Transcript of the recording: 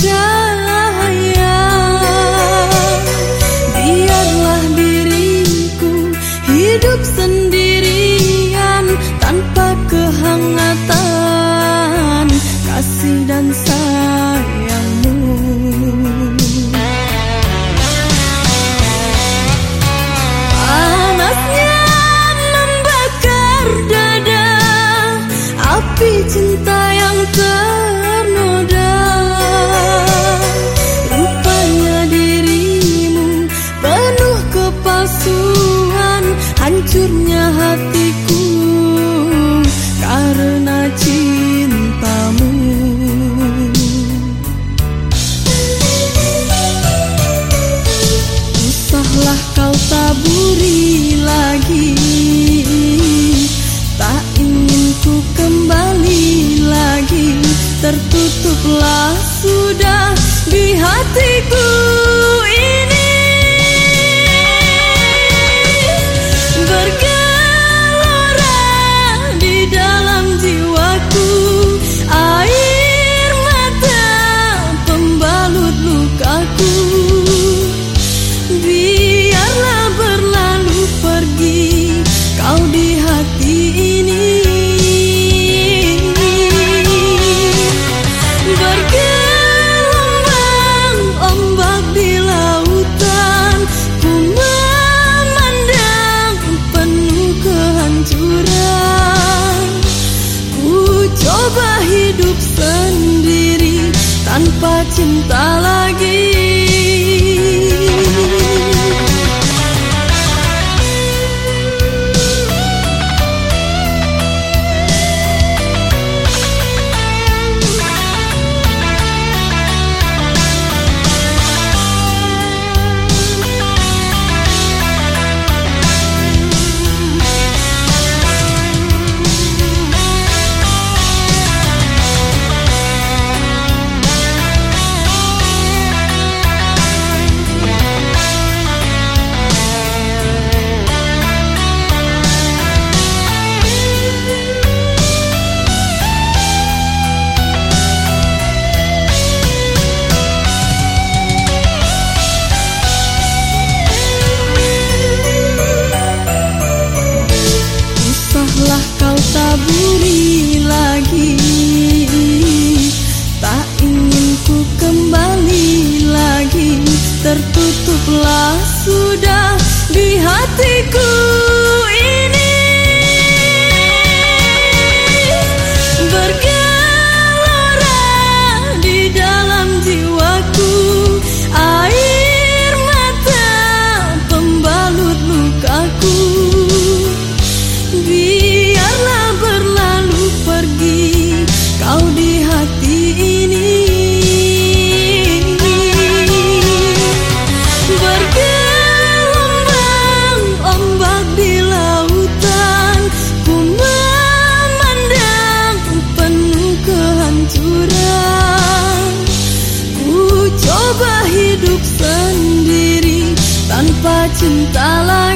じ。ti tu sudah di hatiku cinta lagi